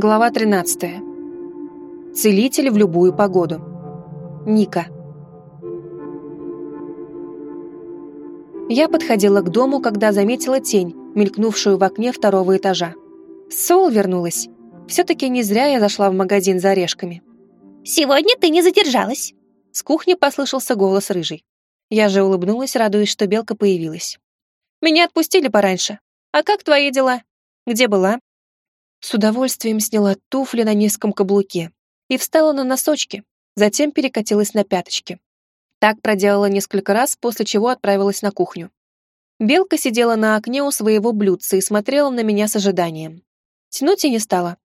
Глава 13. Целитель в любую погоду. Ника. Я подходила к дому, когда заметила тень, мелькнувшую в окне второго этажа. Сол вернулась. Все-таки не зря я зашла в магазин за орешками. «Сегодня ты не задержалась!» С кухни послышался голос рыжий. Я же улыбнулась, радуясь, что белка появилась. «Меня отпустили пораньше. А как твои дела? Где была?» С удовольствием сняла туфли на низком каблуке и встала на носочки, затем перекатилась на пяточки. Так проделала несколько раз, после чего отправилась на кухню. Белка сидела на окне у своего блюдца и смотрела на меня с ожиданием. Тянуть и не стала.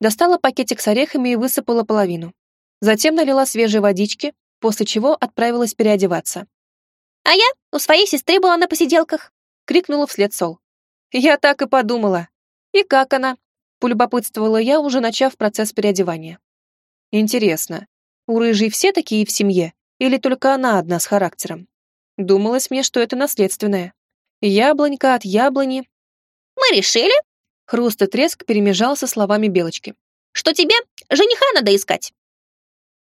Достала пакетик с орехами и высыпала половину. Затем налила свежей водички, после чего отправилась переодеваться. «А я у своей сестры была на посиделках», — крикнула вслед Сол. «Я так и подумала. И как она?» Полюбопытствовала я, уже начав процесс переодевания. Интересно, у рыжей все такие в семье, или только она одна с характером? Думалось мне, что это наследственное. Яблонька от яблони. Мы решили, хруст и треск перемежался словами Белочки, что тебе жениха надо искать.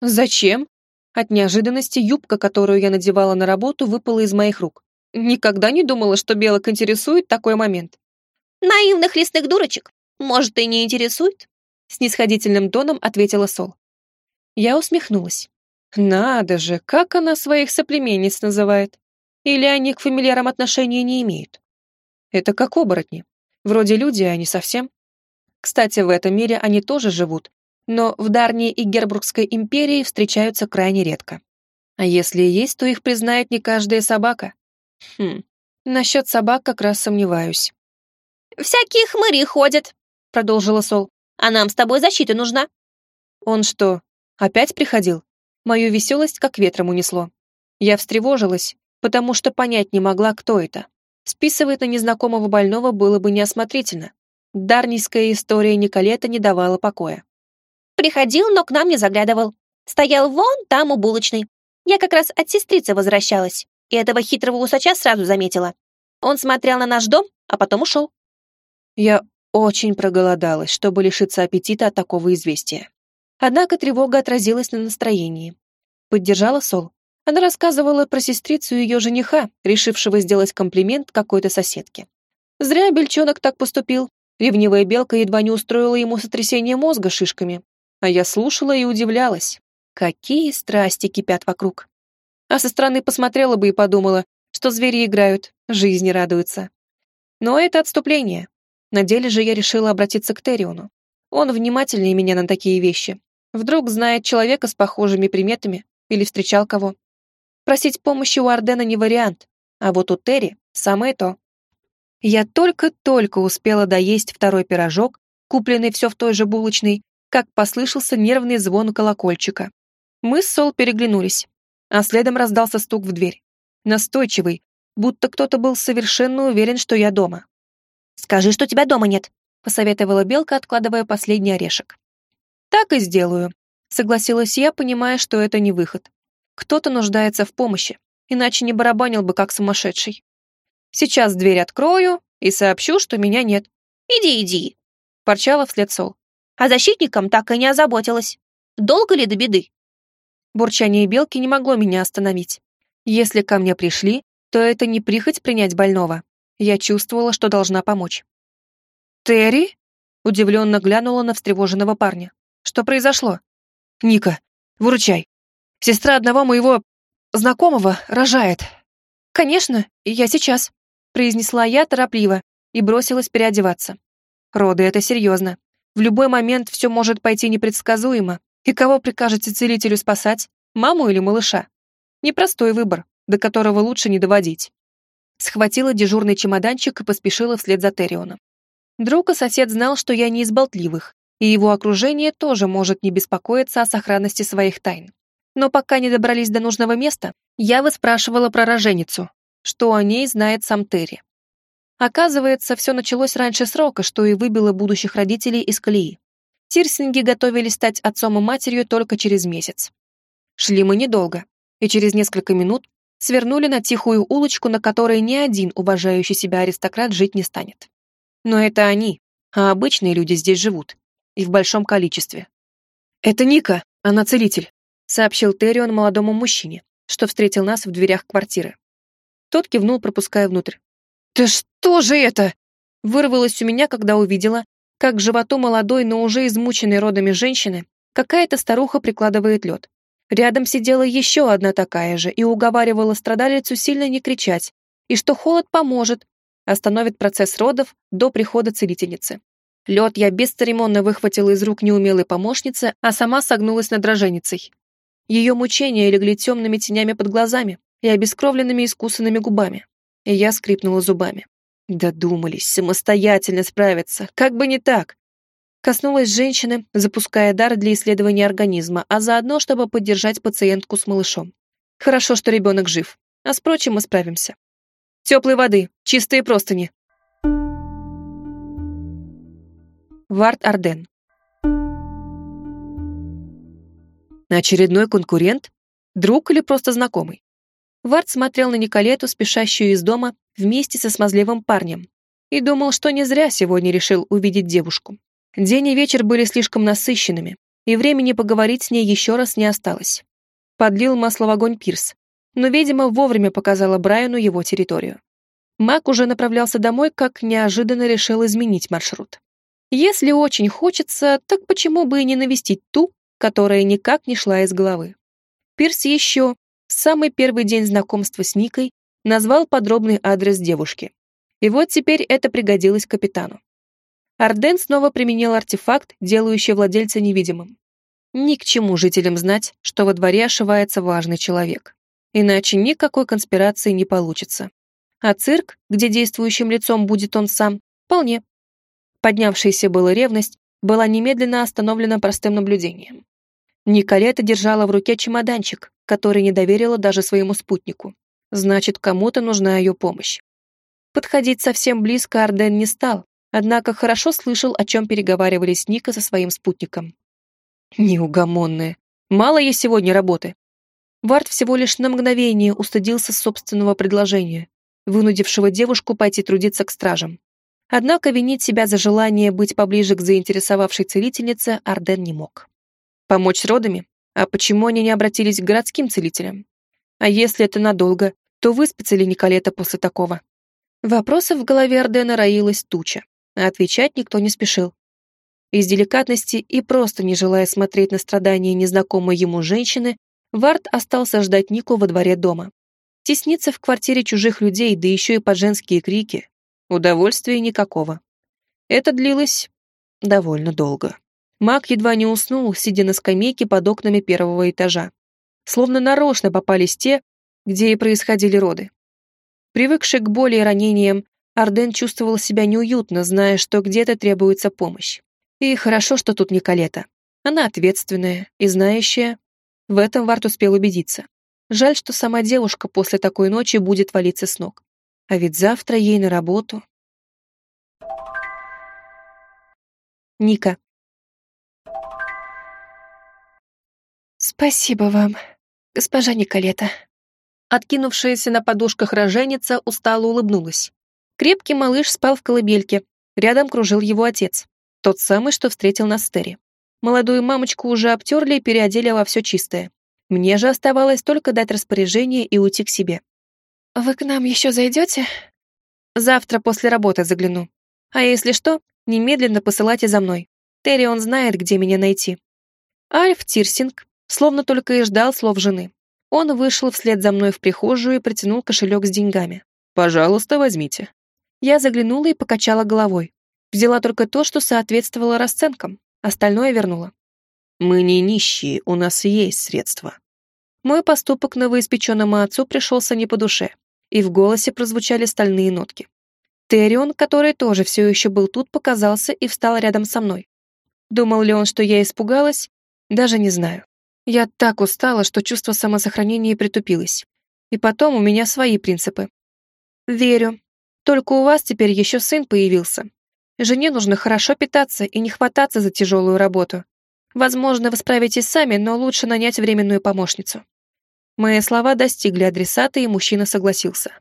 Зачем? От неожиданности юбка, которую я надевала на работу, выпала из моих рук. Никогда не думала, что белок интересует такой момент. Наивных лесных дурочек может, и не интересует?» Снисходительным тоном ответила Сол. Я усмехнулась. «Надо же, как она своих соплеменниц называет? Или они к фамильярам отношения не имеют? Это как оборотни. Вроде люди, а не совсем. Кстати, в этом мире они тоже живут, но в Дарнии и Гербургской империи встречаются крайне редко. А если и есть, то их признает не каждая собака. Хм, насчет собак как раз сомневаюсь. «Всякие хмыри ходят», продолжила Сол. «А нам с тобой защита нужна». «Он что, опять приходил?» Мою веселость как ветром унесло. Я встревожилась, потому что понять не могла, кто это. Списывать на незнакомого больного было бы неосмотрительно. Дарнийская история Николета не давала покоя. «Приходил, но к нам не заглядывал. Стоял вон там у булочной. Я как раз от сестрицы возвращалась, и этого хитрого усача сразу заметила. Он смотрел на наш дом, а потом ушел. Я очень проголодалась, чтобы лишиться аппетита от такого известия. Однако тревога отразилась на настроении. Поддержала Сол. Она рассказывала про сестрицу ее жениха, решившего сделать комплимент какой-то соседке. Зря Бельчонок так поступил. Ревнивая белка едва не устроила ему сотрясение мозга шишками. А я слушала и удивлялась. Какие страсти кипят вокруг. А со стороны посмотрела бы и подумала, что звери играют, жизни радуются. Но это отступление. На деле же я решила обратиться к Териону. Он внимательнее меня на такие вещи. Вдруг знает человека с похожими приметами или встречал кого. Просить помощи у Ардена не вариант, а вот у Терри самое то. Я только-только успела доесть второй пирожок, купленный все в той же булочной, как послышался нервный звон колокольчика. Мы с Сол переглянулись, а следом раздался стук в дверь. Настойчивый, будто кто-то был совершенно уверен, что я дома. «Скажи, что тебя дома нет», — посоветовала Белка, откладывая последний орешек. «Так и сделаю», — согласилась я, понимая, что это не выход. Кто-то нуждается в помощи, иначе не барабанил бы как сумасшедший. Сейчас дверь открою и сообщу, что меня нет. «Иди, иди», — порчала вслед Сол. «А защитникам так и не озаботилась. Долго ли до беды?» Бурчание белки не могло меня остановить. Если ко мне пришли, то это не прихоть принять больного, я чувствовала, что должна помочь. «Терри?» — удивленно глянула на встревоженного парня. «Что произошло?» «Ника, выручай. Сестра одного моего знакомого рожает». «Конечно, я сейчас», — произнесла я торопливо и бросилась переодеваться. «Роды — это серьезно. В любой момент все может пойти непредсказуемо. И кого прикажете целителю спасать, маму или малыша? Непростой выбор, до которого лучше не доводить схватила дежурный чемоданчик и поспешила вслед за Террионом. Друг и сосед знал, что я не из болтливых, и его окружение тоже может не беспокоиться о сохранности своих тайн. Но пока не добрались до нужного места, я выспрашивала про роженицу, что о ней знает сам Терри. Оказывается, все началось раньше срока, что и выбило будущих родителей из колеи. Тирсинги готовились стать отцом и матерью только через месяц. Шли мы недолго, и через несколько минут свернули на тихую улочку, на которой ни один уважающий себя аристократ жить не станет. Но это они, а обычные люди здесь живут. и в большом количестве. «Это Ника, она целитель», — сообщил Террион молодому мужчине, что встретил нас в дверях квартиры. Тот кивнул, пропуская внутрь. «Да что же это?» Вырвалось у меня, когда увидела, как к животу молодой, но уже измученной родами женщины какая-то старуха прикладывает лед. Рядом сидела еще одна такая же и уговаривала страдалицу сильно не кричать, и что холод поможет, остановит процесс родов до прихода целительницы. Лед я бесцеремонно выхватила из рук неумелой помощницы, а сама согнулась над роженицей. Ее мучения легли темными тенями под глазами и обескровленными искусанными губами. И я скрипнула зубами. Додумались, самостоятельно справиться, как бы не так. Коснулась женщины, запуская дар для исследования организма, а заодно, чтобы поддержать пациентку с малышом. Хорошо, что ребенок жив, а с прочим мы справимся. Теплой воды, чистые простыни. Вард Арден. Очередной конкурент? Друг или просто знакомый? Вард смотрел на Николету, спешащую из дома, вместе со смазливым парнем, и думал, что не зря сегодня решил увидеть девушку. День и вечер были слишком насыщенными, и времени поговорить с ней еще раз не осталось. Подлил масло в огонь Пирс, но, видимо, вовремя показала Брайану его территорию. Мак уже направлялся домой, как неожиданно решил изменить маршрут. Если очень хочется, так почему бы и не навестить ту, которая никак не шла из головы? Пирс еще, в самый первый день знакомства с Никой, назвал подробный адрес девушки. И вот теперь это пригодилось капитану. Арден снова применил артефакт, делающий владельца невидимым. Ни к чему жителям знать, что во дворе ошивается важный человек. Иначе никакой конспирации не получится. А цирк, где действующим лицом будет он сам, вполне. Поднявшаяся была ревность, была немедленно остановлена простым наблюдением. Николета держала в руке чемоданчик, который не доверила даже своему спутнику. Значит, кому-то нужна ее помощь. Подходить совсем близко Арден не стал, однако хорошо слышал, о чем переговаривались Ника со своим спутником. Неугомонная. Мало ей сегодня работы. Вард всего лишь на мгновение устыдился собственного предложения, вынудившего девушку пойти трудиться к стражам. Однако винить себя за желание быть поближе к заинтересовавшей целительнице Арден не мог. Помочь родами? А почему они не обратились к городским целителям? А если это надолго, то выспится ли Николета после такого? Вопросов в голове Ардена роилась туча, а отвечать никто не спешил. Из деликатности и просто не желая смотреть на страдания незнакомой ему женщины, Вард остался ждать Нику во дворе дома. Тесниться в квартире чужих людей, да еще и под женские крики. Удовольствия никакого. Это длилось довольно долго. Маг едва не уснул, сидя на скамейке под окнами первого этажа. Словно нарочно попались те, где и происходили роды. Привыкший к боли и ранениям, Арден чувствовал себя неуютно, зная, что где-то требуется помощь. И хорошо, что тут Николета. Она ответственная и знающая. В этом Варт успел убедиться. Жаль, что сама девушка после такой ночи будет валиться с ног. А ведь завтра ей на работу. Ника. «Спасибо вам, госпожа Николета». Откинувшаяся на подушках роженица устало улыбнулась. Крепкий малыш спал в колыбельке. Рядом кружил его отец. Тот самый, что встретил на стере. Молодую мамочку уже обтерли и переодели во все чистое. Мне же оставалось только дать распоряжение и уйти к себе. «Вы к нам еще зайдете?» «Завтра после работы загляну. А если что, немедленно посылайте за мной. Терри он знает, где меня найти». Альф Тирсинг словно только и ждал слов жены. Он вышел вслед за мной в прихожую и протянул кошелек с деньгами. «Пожалуйста, возьмите». Я заглянула и покачала головой. Взяла только то, что соответствовало расценкам. Остальное вернула. Мы не нищие, у нас есть средства. Мой поступок новоиспеченному отцу пришелся не по душе, и в голосе прозвучали стальные нотки. Терион, который тоже все еще был тут, показался и встал рядом со мной. Думал ли он, что я испугалась? Даже не знаю. Я так устала, что чувство самосохранения притупилось. И потом у меня свои принципы. Верю. Только у вас теперь еще сын появился. Жене нужно хорошо питаться и не хвататься за тяжелую работу. Возможно, вы справитесь сами, но лучше нанять временную помощницу». Мои слова достигли адресата, и мужчина согласился.